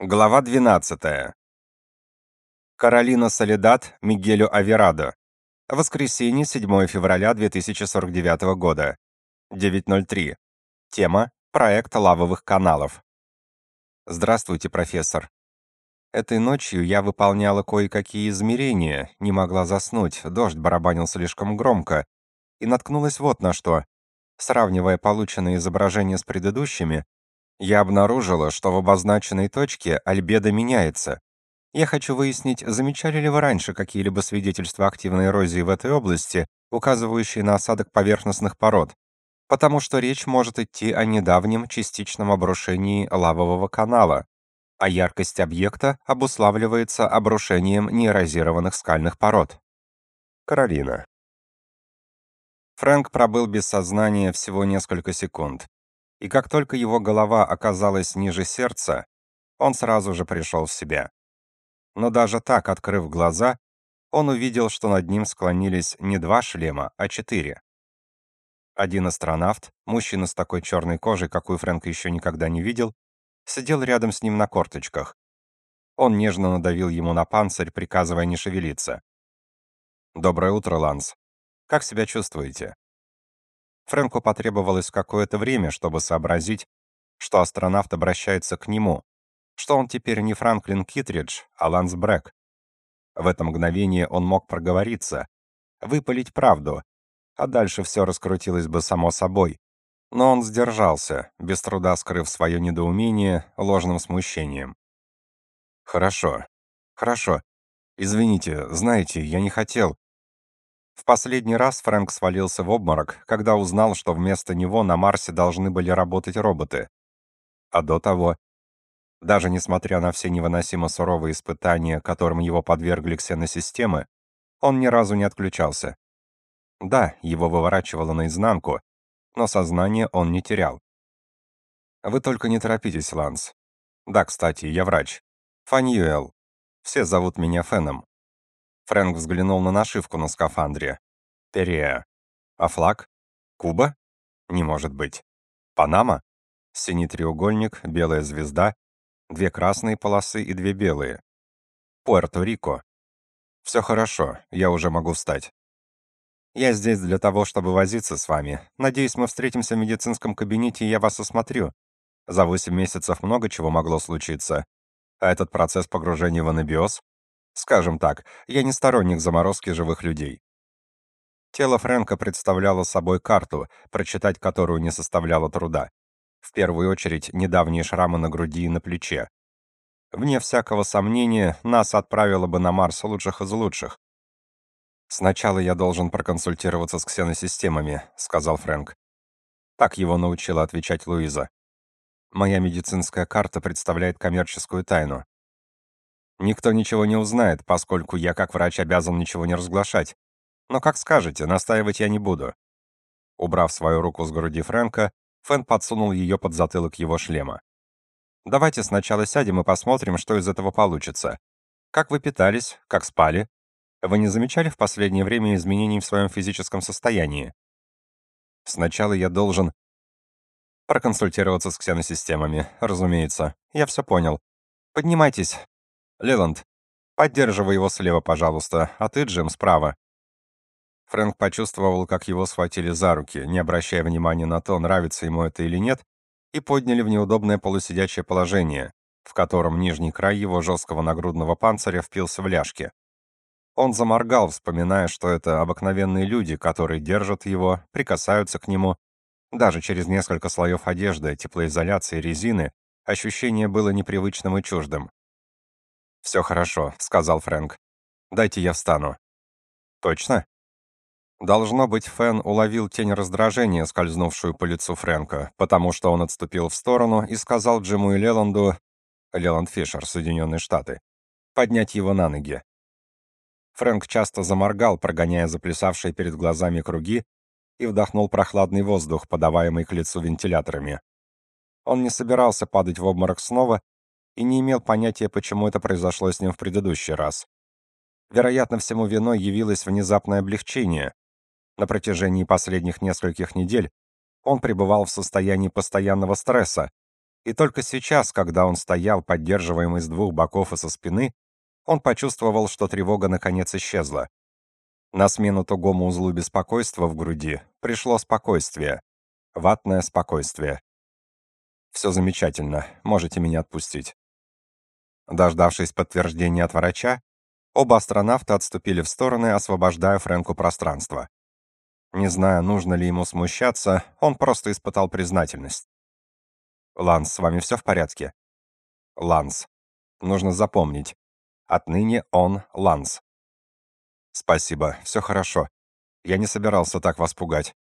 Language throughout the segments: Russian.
Глава 12. Каролина Солидат Мигелю Аверадо. Воскресенье, 7 февраля 2049 года. 9.03. Тема «Проект лавовых каналов». Здравствуйте, профессор. Этой ночью я выполняла кое-какие измерения, не могла заснуть, дождь барабанил слишком громко, и наткнулась вот на что. Сравнивая полученные изображения с предыдущими, я обнаружила, что в обозначенной точке альбедо меняется. Я хочу выяснить, замечали ли вы раньше какие-либо свидетельства активной эрозии в этой области, указывающие на осадок поверхностных пород, потому что речь может идти о недавнем частичном обрушении лавового канала, а яркость объекта обуславливается обрушением неэрозированных скальных пород. Каролина. Фрэнк пробыл без сознания всего несколько секунд и как только его голова оказалась ниже сердца, он сразу же пришел в себя. Но даже так, открыв глаза, он увидел, что над ним склонились не два шлема, а четыре. Один астронавт, мужчина с такой черной кожей, какую Фрэнк еще никогда не видел, сидел рядом с ним на корточках. Он нежно надавил ему на панцирь, приказывая не шевелиться. «Доброе утро, Ланс. Как себя чувствуете?» Фрэнку потребовалось какое-то время, чтобы сообразить, что астронавт обращается к нему, что он теперь не Франклин Китридж, а Ланс Брэк. В это мгновение он мог проговориться, выпалить правду, а дальше все раскрутилось бы само собой. Но он сдержался, без труда скрыв свое недоумение ложным смущением. «Хорошо, хорошо. Извините, знаете, я не хотел. В последний раз Фрэнк свалился в обморок, когда узнал, что вместо него на Марсе должны были работать роботы. А до того, даже несмотря на все невыносимо суровые испытания, которым его подвергли ксеносистемы, он ни разу не отключался. Да, его выворачивало наизнанку, но сознание он не терял. Вы только не торопитесь, Ланс. Да, кстати, я врач. Фаньюэл. Все зовут меня Феном. Фрэнк взглянул на нашивку на скафандре. Перея. А флаг? Куба? Не может быть. Панама? Синий треугольник, белая звезда, две красные полосы и две белые. Пуэрто-Рико. Все хорошо, я уже могу встать. Я здесь для того, чтобы возиться с вами. Надеюсь, мы встретимся в медицинском кабинете, и я вас осмотрю. За восемь месяцев много чего могло случиться. А этот процесс погружения в анабиоз Скажем так, я не сторонник заморозки живых людей. Тело Фрэнка представляло собой карту, прочитать которую не составляло труда. В первую очередь, недавние шрамы на груди и на плече. Вне всякого сомнения, нас отправило бы на Марс лучших из лучших. «Сначала я должен проконсультироваться с ксеносистемами», — сказал Фрэнк. Так его научила отвечать Луиза. «Моя медицинская карта представляет коммерческую тайну. Никто ничего не узнает, поскольку я как врач обязан ничего не разглашать. Но как скажете, настаивать я не буду. Убрав свою руку с груди Фрэнка, Фэн подсунул ее под затылок его шлема. Давайте сначала сядем и посмотрим, что из этого получится. Как вы питались, как спали? Вы не замечали в последнее время изменений в своем физическом состоянии? Сначала я должен проконсультироваться с ксеносистемами, разумеется. Я все понял. Поднимайтесь, Лиланд, поддерживай его слева, пожалуйста, а ты, Джим, справа». Фрэнк почувствовал, как его схватили за руки, не обращая внимания на то, нравится ему это или нет, и подняли в неудобное полусидячее положение, в котором нижний край его жесткого нагрудного панциря впился в ляжки. Он заморгал, вспоминая, что это обыкновенные люди, которые держат его, прикасаются к нему. Даже через несколько слоев одежды, теплоизоляции, резины ощущение было непривычным и чуждым. «Все хорошо», — сказал Фрэнк. «Дайте я встану». «Точно?» Должно быть, Фэн уловил тень раздражения, скользнувшую по лицу Фрэнка, потому что он отступил в сторону и сказал Джиму и Леланду, Леланд Фишер, Соединенные Штаты, поднять его на ноги. Фрэнк часто заморгал, прогоняя заплясавшие перед глазами круги, и вдохнул прохладный воздух, подаваемый к лицу вентиляторами. Он не собирался падать в обморок снова, и не имел понятия, почему это произошло с ним в предыдущий раз. Вероятно, всему виной явилось внезапное облегчение. На протяжении последних нескольких недель он пребывал в состоянии постоянного стресса, И только сейчас, когда он стоял, поддерживаемый с двух боков и со спины, он почувствовал, что тревога наконец исчезла. На смену тугому узлу беспокойства в груди пришло спокойствие. Ватное спокойствие. «Все замечательно, можете меня отпустить». Дождавшись подтверждения от врача, оба астронавта отступили в стороны, освобождая Фрэнку пространство. Не зная, нужно ли ему смущаться, он просто испытал признательность. «Ланс, с вами все в порядке?» «Ланс. Нужно запомнить. Отныне он Ланс». «Спасибо, все хорошо. Я не собирался так вас пугать».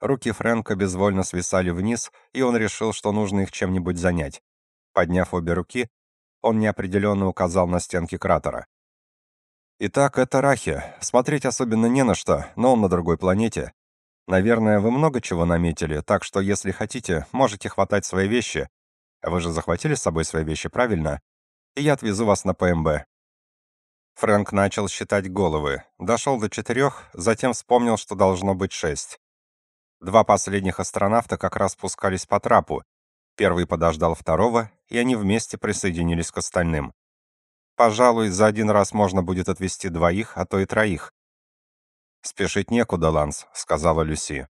Руки Фрэнка безвольно свисали вниз, и он решил, что нужно их чем-нибудь занять. Подняв обе руки, он неопределенно указал на стенки кратера. «Итак, это Рахи. Смотреть особенно не на что, но он на другой планете. Наверное, вы много чего наметили, так что, если хотите, можете хватать свои вещи. Вы же захватили с собой свои вещи, правильно? И я отвезу вас на ПМБ». Фрэнк начал считать головы. Дошел до четырех, затем вспомнил, что должно быть шесть. Два последних астронавта как раз спускались по трапу. Первый подождал второго, и они вместе присоединились к остальным. Пожалуй, за один раз можно будет отвезти двоих, а то и троих. «Спешить некуда, Ланс», — сказала Люси.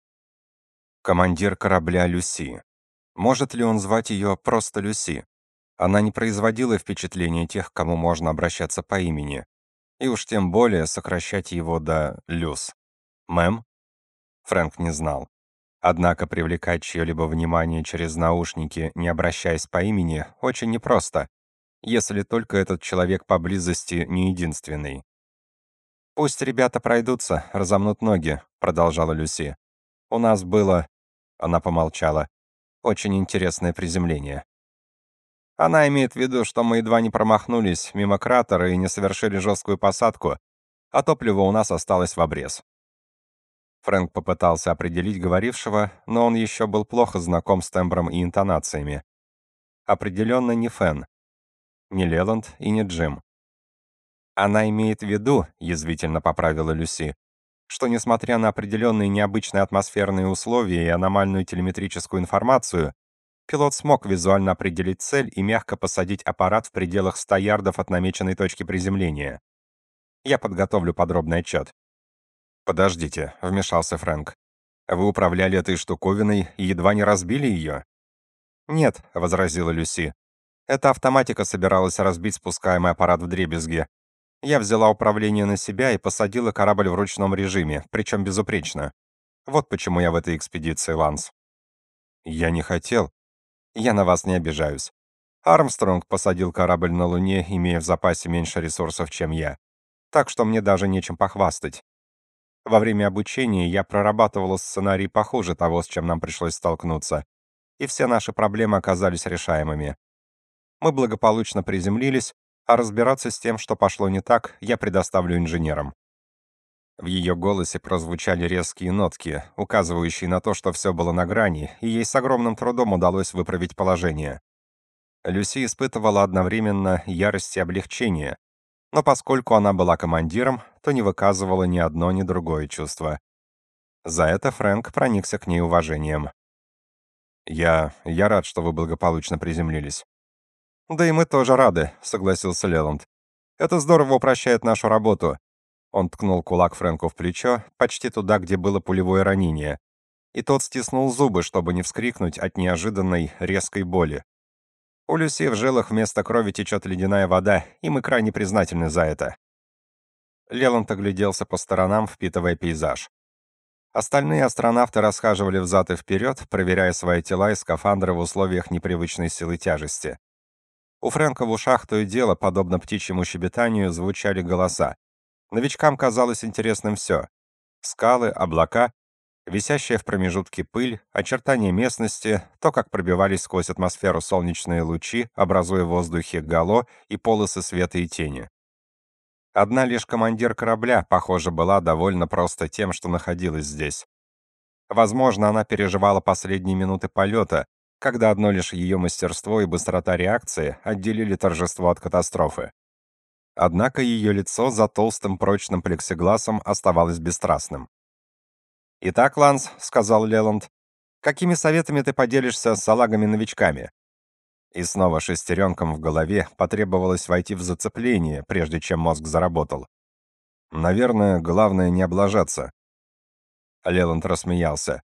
Командир корабля Люси. Может ли он звать ее просто Люси? Она не производила впечатления тех, к кому можно обращаться по имени. И уж тем более сокращать его до Люс. Мэм? Фрэнк не знал. Однако привлекать чье-либо внимание через наушники, не обращаясь по имени, очень непросто, если только этот человек поблизости не единственный. «Пусть ребята пройдутся, разомнут ноги», — продолжала Люси. «У нас было...» — она помолчала. «Очень интересное приземление». Она имеет в виду, что мы едва не промахнулись мимо кратера и не совершили жесткую посадку, а топлива у нас осталось в обрез. Фрэнк попытался определить говорившего, но он еще был плохо знаком с тембром и интонациями. Определенно не Фен, не Леланд и не Джим. Она имеет в виду, язвительно поправила Люси, что несмотря на определенные необычные атмосферные условия и аномальную телеметрическую информацию, пилот смог визуально определить цель и мягко посадить аппарат в пределах 100 ярдов от намеченной точки приземления. Я подготовлю подробный отчет. «Подождите», — вмешался Фрэнк. «Вы управляли этой штуковиной и едва не разбили ее?» «Нет», — возразила Люси. «Эта автоматика собиралась разбить спускаемый аппарат в дребезги, я взяла управление на себя и посадила корабль в ручном режиме, причем безупречно. Вот почему я в этой экспедиции, Ланс. Я не хотел. Я на вас не обижаюсь. Армстронг посадил корабль на Луне, имея в запасе меньше ресурсов, чем я. Так что мне даже нечем похвастать. Во время обучения я прорабатывала сценарий похуже того, с чем нам пришлось столкнуться, и все наши проблемы оказались решаемыми. Мы благополучно приземлились, а разбираться с тем, что пошло не так, я предоставлю инженерам. В ее голосе прозвучали резкие нотки, указывающие на то, что все было на грани, и ей с огромным трудом удалось выправить положение. Люси испытывала одновременно ярость и облегчение, но поскольку она была командиром, то не выказывала ни одно, ни другое чувство. За это Фрэнк проникся к ней уважением. «Я... я рад, что вы благополучно приземлились. «Да и мы тоже рады», — согласился Леланд. «Это здорово упрощает нашу работу». Он ткнул кулак Фрэнку в плечо, почти туда, где было пулевое ранение. И тот стиснул зубы, чтобы не вскрикнуть от неожиданной резкой боли. У Люси в жилах вместо крови течет ледяная вода, и мы крайне признательны за это. Леланд огляделся по сторонам, впитывая пейзаж. Остальные астронавты расхаживали взад и вперед, проверяя свои тела и скафандры в условиях непривычной силы тяжести. У Фрэнка в ушах то и дело, подобно птичьему щебетанию, звучали голоса. Новичкам казалось интересным все. Скалы, облака, висящая в промежутке пыль, очертания местности, то, как пробивались сквозь атмосферу солнечные лучи, образуя в воздухе гало и полосы света и тени. Одна лишь командир корабля, похоже, была довольно просто тем, что находилась здесь. Возможно, она переживала последние минуты полета, когда одно лишь ее мастерство и быстрота реакции отделили торжество от катастрофы. Однако ее лицо за толстым прочным плексигласом оставалось бесстрастным. «Итак, Ланс», — сказал Леланд, Какими советами ты поделишься с салагами-новичками?» И снова шестеренкам в голове потребовалось войти в зацепление, прежде чем мозг заработал. «Наверное, главное не облажаться». Леланд рассмеялся.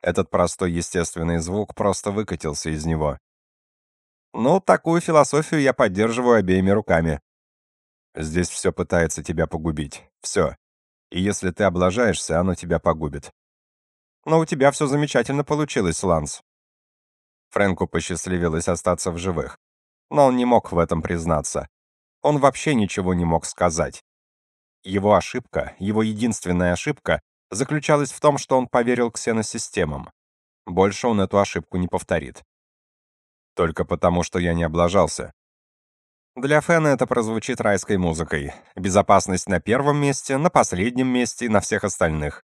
Этот простой естественный звук просто выкатился из него. «Ну, такую философию я поддерживаю обеими руками. Здесь все пытается тебя погубить. Все. И если ты облажаешься, оно тебя погубит. Но у тебя все замечательно получилось, Ланс. Фрэнку посчастливилось остаться в живых. Но он не мог в этом признаться. Он вообще ничего не мог сказать. Его ошибка, его единственная ошибка, заключалась в том, что он поверил ксеносистемам. Больше он эту ошибку не повторит. Только потому, что я не облажался. Для Фэна это прозвучит райской музыкой. Безопасность на первом месте, на последнем месте и на всех остальных.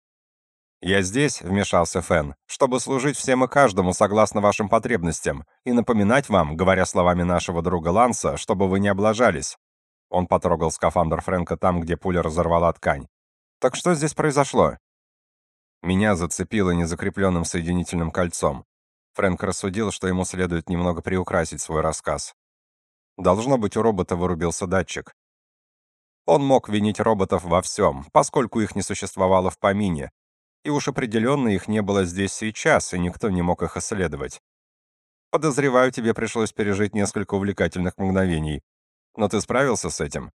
«Я здесь», — вмешался Фэн, — «чтобы служить всем и каждому согласно вашим потребностям и напоминать вам, говоря словами нашего друга Ланса, чтобы вы не облажались». Он потрогал скафандр Фрэнка там, где пуля разорвала ткань. «Так что здесь произошло?» Меня зацепило незакрепленным соединительным кольцом. Фрэнк рассудил, что ему следует немного приукрасить свой рассказ. Должно быть, у робота вырубился датчик. Он мог винить роботов во всем, поскольку их не существовало в помине, и уж определенно их не было здесь сейчас, и никто не мог их исследовать. Подозреваю, тебе пришлось пережить несколько увлекательных мгновений. Но ты справился с этим?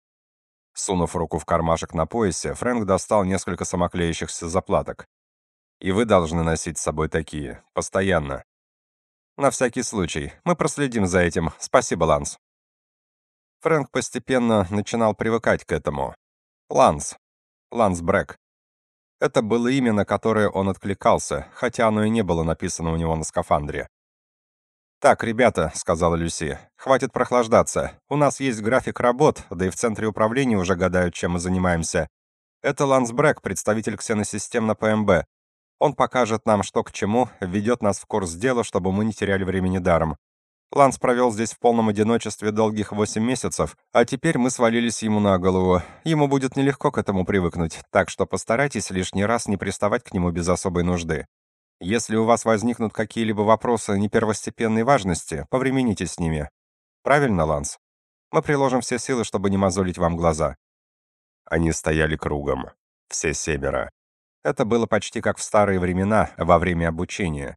Сунув руку в кармашек на поясе, Фрэнк достал несколько самоклеящихся заплаток. И вы должны носить с собой такие, постоянно. На всякий случай. Мы проследим за этим. Спасибо, Ланс. Фрэнк постепенно начинал привыкать к этому. Ланс. Ланс Брэк. Это было имя, на которое он откликался, хотя оно и не было написано у него на скафандре. «Так, ребята», — сказала Люси, — «хватит прохлаждаться. У нас есть график работ, да и в центре управления уже гадают, чем мы занимаемся. Это Ланс Брэк, представитель ксеносистем на ПМБ. Он покажет нам, что к чему, введет нас в курс дела, чтобы мы не теряли времени даром. Ланс провел здесь в полном одиночестве долгих восемь месяцев, а теперь мы свалились ему на голову. Ему будет нелегко к этому привыкнуть, так что постарайтесь лишний раз не приставать к нему без особой нужды. Если у вас возникнут какие-либо вопросы не первостепенной важности, повремените с ними. Правильно, Ланс? Мы приложим все силы, чтобы не мозолить вам глаза. Они стояли кругом. Все семеро. Это было почти как в старые времена, во время обучения.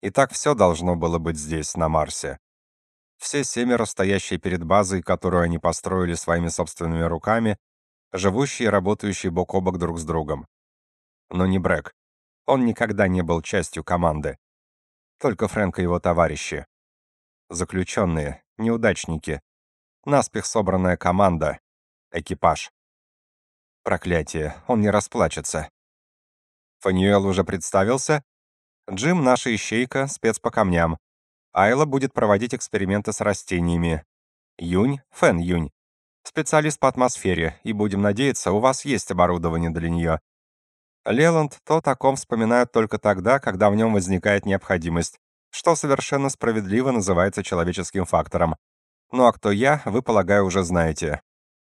И так все должно было быть здесь, на Марсе. Все семеро, стоящие перед базой, которую они построили своими собственными руками, живущие и работающие бок о бок друг с другом. Но не Брэк. Он никогда не был частью команды. Только Фрэнк и его товарищи. Заключенные, неудачники. Наспех собранная команда. Экипаж. Проклятие, он не расплачется. Фанюэл уже представился? Джим — наша ищейка, спец по камням. Айла будет проводить эксперименты с растениями. Юнь — Фэн Юнь. Специалист по атмосфере, и будем надеяться, у вас есть оборудование для нее. Леланд то о ком вспоминают только тогда, когда в нем возникает необходимость, что совершенно справедливо называется человеческим фактором. Ну а кто я, вы, полагаю, уже знаете.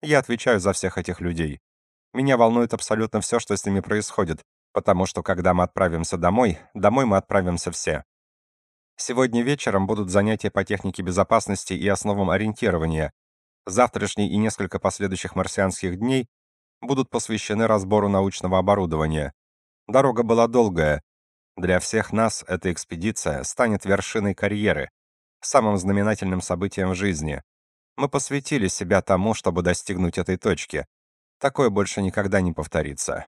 Я отвечаю за всех этих людей. Меня волнует абсолютно все, что с ними происходит, потому что когда мы отправимся домой, домой мы отправимся все. Сегодня вечером будут занятия по технике безопасности и основам ориентирования. Завтрашний и несколько последующих марсианских дней будут посвящены разбору научного оборудования. Дорога была долгая. Для всех нас эта экспедиция станет вершиной карьеры, самым знаменательным событием в жизни. Мы посвятили себя тому, чтобы достигнуть этой точки. Такое больше никогда не повторится.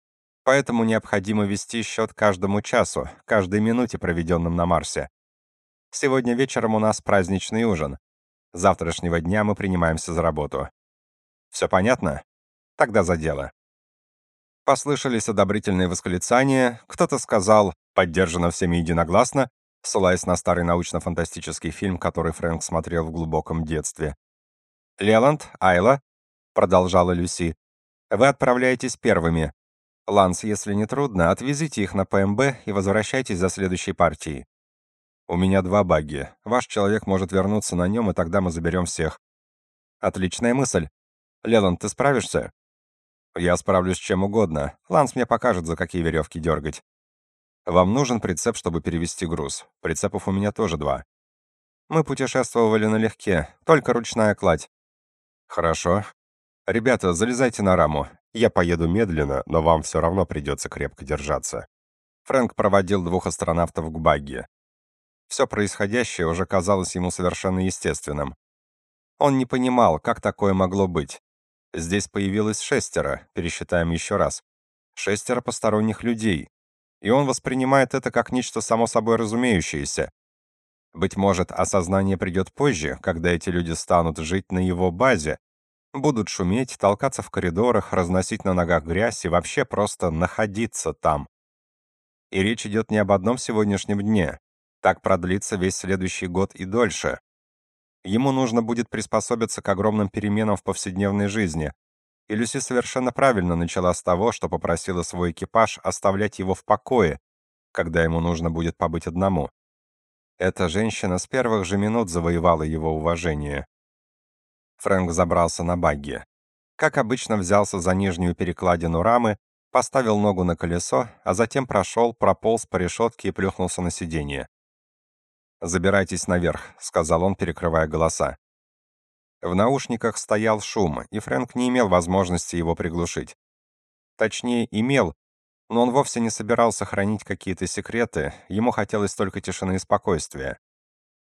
Поэтому необходимо вести счет каждому часу, каждой минуте, проведенном на Марсе. Сегодня вечером у нас праздничный ужин. С завтрашнего дня мы принимаемся за работу. Все понятно? Тогда за дело. Послышались одобрительные восклицания, кто-то сказал «поддержано всеми единогласно», ссылаясь на старый научно-фантастический фильм, который Фрэнк смотрел в глубоком детстве. «Леланд, Айла», — продолжала Люси, — «вы отправляетесь первыми. Ланс, если не трудно, отвезите их на ПМБ и возвращайтесь за следующей партией. У меня два багги. Ваш человек может вернуться на нем, и тогда мы заберем всех. Отличная мысль. Леланд, ты справишься? Я справлюсь с чем угодно. Ланс мне покажет, за какие веревки дергать. Вам нужен прицеп, чтобы перевести груз. Прицепов у меня тоже два. Мы путешествовали налегке, только ручная кладь. Хорошо. Ребята, залезайте на раму. Я поеду медленно, но вам все равно придется крепко держаться. Фрэнк проводил двух астронавтов к багги. Все происходящее уже казалось ему совершенно естественным. Он не понимал, как такое могло быть. Здесь появилось шестеро, пересчитаем еще раз. Шестеро посторонних людей, и он воспринимает это как нечто само собой разумеющееся. Быть может, осознание придет позже, когда эти люди станут жить на его базе, будут шуметь, толкаться в коридорах, разносить на ногах грязь и вообще просто находиться там. И речь идет не об одном сегодняшнем дне. Так продлится весь следующий год и дольше. Ему нужно будет приспособиться к огромным переменам в повседневной жизни, и Люси совершенно правильно начала с того, что попросила свой экипаж оставлять его в покое, когда ему нужно будет побыть одному. Эта женщина с первых же минут завоевала его уважение. Фрэнк забрался на багги. Как обычно, взялся за нижнюю перекладину рамы, поставил ногу на колесо, а затем прошел, прополз по решетке и плюхнулся на сиденье. «Забирайтесь наверх», — сказал он, перекрывая голоса. В наушниках стоял шум, и Фрэнк не имел возможности его приглушить. Точнее, имел, но он вовсе не собирался хранить какие-то секреты, ему хотелось только тишины и спокойствия.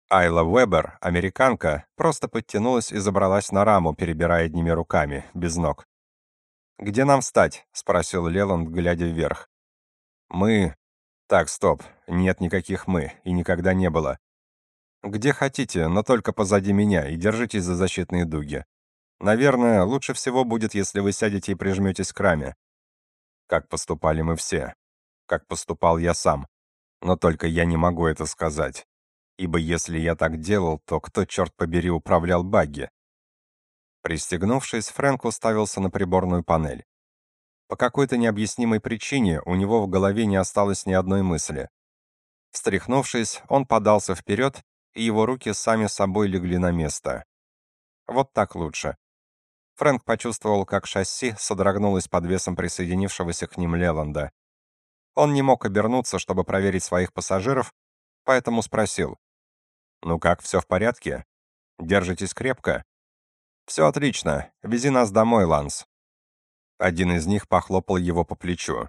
Айла Уэбер, американка, просто подтянулась и забралась на раму, перебирая одними руками, без ног. «Где нам встать?» — спросил Леланд, глядя вверх. «Мы...» «Так, стоп. Нет никаких «мы», и никогда не было. Где хотите, но только позади меня, и держитесь за защитные дуги. Наверное, лучше всего будет, если вы сядете и прижметесь к раме. Как поступали мы все. Как поступал я сам. Но только я не могу это сказать. Ибо если я так делал, то кто, черт побери, управлял багги? Пристегнувшись, Фрэнк уставился на приборную панель. По какой-то необъяснимой причине у него в голове не осталось ни одной мысли. Встряхнувшись, он подался вперед и его руки сами собой легли на место. Вот так лучше. Фрэнк почувствовал, как шасси содрогнулось под весом присоединившегося к ним Леланда. Он не мог обернуться, чтобы проверить своих пассажиров, поэтому спросил. «Ну как, все в порядке? Держитесь крепко?» «Все отлично. Вези нас домой, Ланс». Один из них похлопал его по плечу.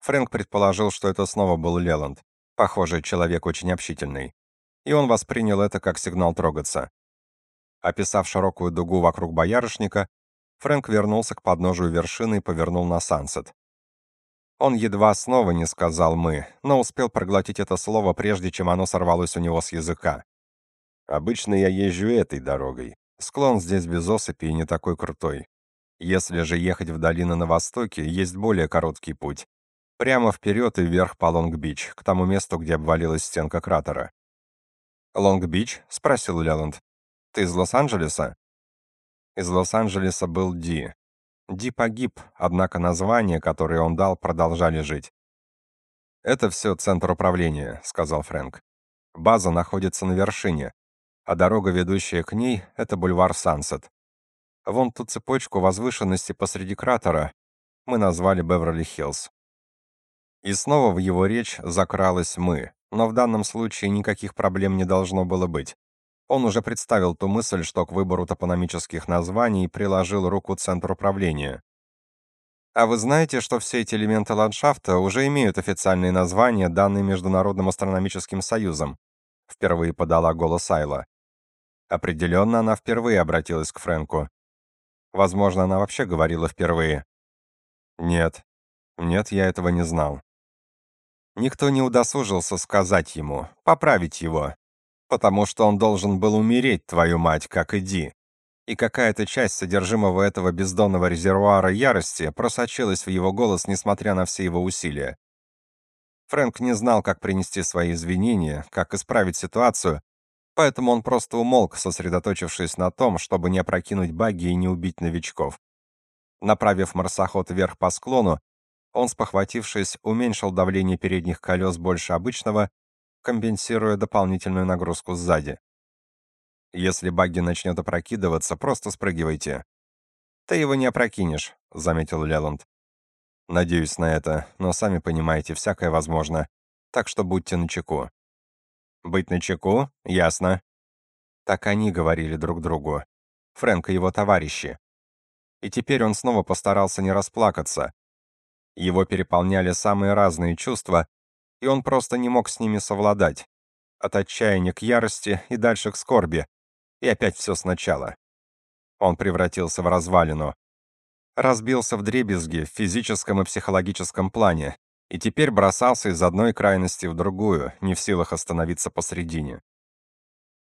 Фрэнк предположил, что это снова был Леланд. Похоже, человек очень общительный и он воспринял это как сигнал трогаться. Описав широкую дугу вокруг боярышника, Фрэнк вернулся к подножию вершины и повернул на Сансет. Он едва снова не сказал «мы», но успел проглотить это слово, прежде чем оно сорвалось у него с языка. «Обычно я езжу этой дорогой. Склон здесь без осыпи и не такой крутой. Если же ехать в долину на востоке, есть более короткий путь. Прямо вперед и вверх по Лонг-Бич, к тому месту, где обвалилась стенка кратера. «Лонг-Бич?» — спросил Леланд. «Ты из Лос-Анджелеса?» Из Лос-Анджелеса был Ди. Ди погиб, однако названия, которые он дал, продолжали жить. «Это все центр управления», — сказал Фрэнк. «База находится на вершине, а дорога, ведущая к ней, — это бульвар Сансет. Вон ту цепочку возвышенности посреди кратера мы назвали Беверли-Хиллз». И снова в его речь закралось «мы», но в данном случае никаких проблем не должно было быть. Он уже представил ту мысль, что к выбору топономических названий приложил руку Центр управления. А вы знаете, что все эти элементы ландшафта уже имеют официальные названия, данные Международным астрономическим союзом? Впервые подала голос Айла. Определенно, она впервые обратилась к Фрэнку. Возможно, она вообще говорила впервые. Нет. Нет, я этого не знал. Никто не удосужился сказать ему, поправить его, потому что он должен был умереть, твою мать, как иди. И какая-то часть содержимого этого бездонного резервуара ярости просочилась в его голос, несмотря на все его усилия. Фрэнк не знал, как принести свои извинения, как исправить ситуацию, поэтому он просто умолк, сосредоточившись на том, чтобы не опрокинуть багги и не убить новичков. Направив марсоход вверх по склону, он, спохватившись, уменьшил давление передних колес больше обычного, компенсируя дополнительную нагрузку сзади. Если багги начнет опрокидываться, просто спрыгивайте. Ты его не опрокинешь, заметил Леланд. Надеюсь на это, но сами понимаете, всякое возможно. Так что будьте начеку. Быть начеку? Ясно. Так они говорили друг другу. Фрэнк и его товарищи. И теперь он снова постарался не расплакаться. Его переполняли самые разные чувства, и он просто не мог с ними совладать. От отчаяния к ярости и дальше к скорби. И опять все сначала. Он превратился в развалину. Разбился в дребезги в физическом и психологическом плане, и теперь бросался из одной крайности в другую, не в силах остановиться посредине.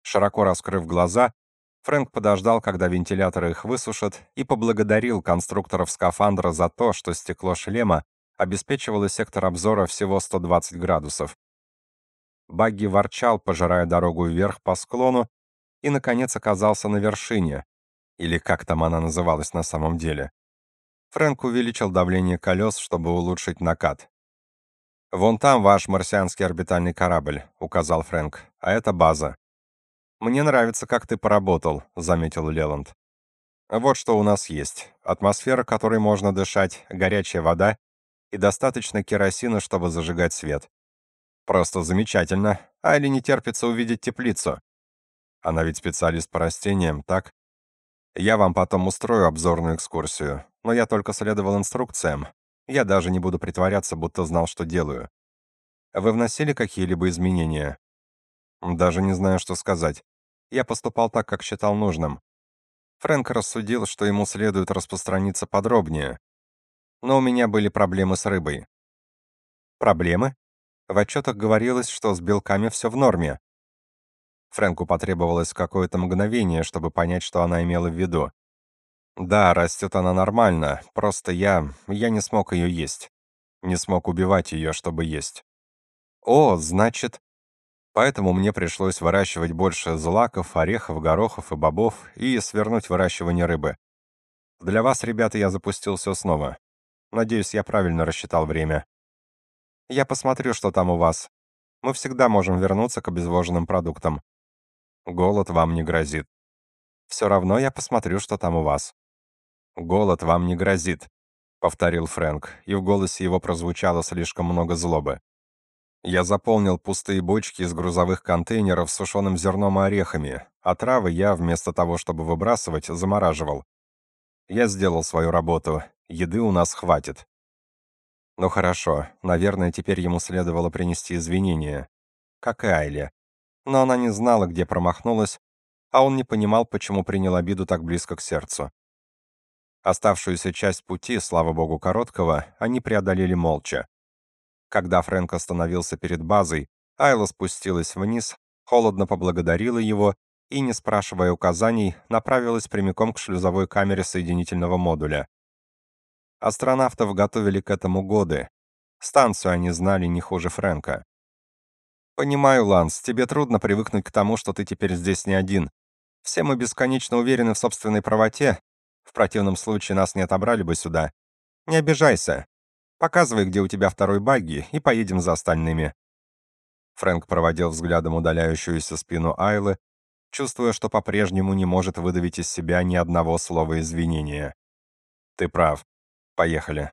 Широко раскрыв глаза, Фрэнк подождал, когда вентиляторы их высушат, и поблагодарил конструкторов скафандра за то, что стекло шлема обеспечивало сектор обзора всего 120 градусов. Багги ворчал, пожирая дорогу вверх по склону, и, наконец, оказался на вершине, или как там она называлась на самом деле. Фрэнк увеличил давление колес, чтобы улучшить накат. «Вон там ваш марсианский орбитальный корабль», — указал Фрэнк, — «а это база». «Мне нравится, как ты поработал», — заметил Леланд. «Вот что у нас есть. Атмосфера, которой можно дышать, горячая вода и достаточно керосина, чтобы зажигать свет. Просто замечательно. Айли не терпится увидеть теплицу. Она ведь специалист по растениям, так? Я вам потом устрою обзорную экскурсию, но я только следовал инструкциям, я даже не буду притворяться, будто знал, что делаю. Вы вносили какие-либо изменения? Даже не знаю, что сказать. Я поступал так, как считал нужным. Фрэнк рассудил, что ему следует распространиться подробнее. Но у меня были проблемы с рыбой. Проблемы? В отчетах говорилось, что с белками все в норме. Фрэнку потребовалось какое-то мгновение, чтобы понять, что она имела в виду. Да, растет она нормально, просто я... я не смог ее есть. Не смог убивать ее, чтобы есть. О, значит... Поэтому мне пришлось выращивать больше злаков, орехов, горохов и бобов и свернуть выращивание рыбы. Для вас, ребята, я запустил все снова. Надеюсь, я правильно рассчитал время. Я посмотрю, что там у вас. Мы всегда можем вернуться к обезвоженным продуктам. Голод вам не грозит. Все равно я посмотрю, что там у вас. «Голод вам не грозит», — повторил Фрэнк, и в голосе его прозвучало слишком много злобы. Я заполнил пустые бочки из грузовых контейнеров с сушеным зерном и орехами, а травы я, вместо того, чтобы выбрасывать, замораживал. Я сделал свою работу, еды у нас хватит. Ну хорошо, наверное, теперь ему следовало принести извинения. Как и Айле. Но она не знала, где промахнулась, а он не понимал, почему принял обиду так близко к сердцу. Оставшуюся часть пути, слава богу, короткого, они преодолели молча. Когда Фрэнк остановился перед базой, Айла спустилась вниз, холодно поблагодарила его и, не спрашивая указаний, направилась прямиком к шлюзовой камере соединительного модуля. Астронавтов готовили к этому годы. Станцию они знали не хуже Фрэнка. «Понимаю, Ланс, тебе трудно привыкнуть к тому, что ты теперь здесь не один. Все мы бесконечно уверены в собственной правоте, в противном случае нас не отобрали бы сюда. Не обижайся. Показывай, где у тебя второй багги, и поедем за остальными». Фрэнк проводил взглядом удаляющуюся спину Айлы, чувствуя, что по-прежнему не может выдавить из себя ни одного слова извинения. «Ты прав. Поехали».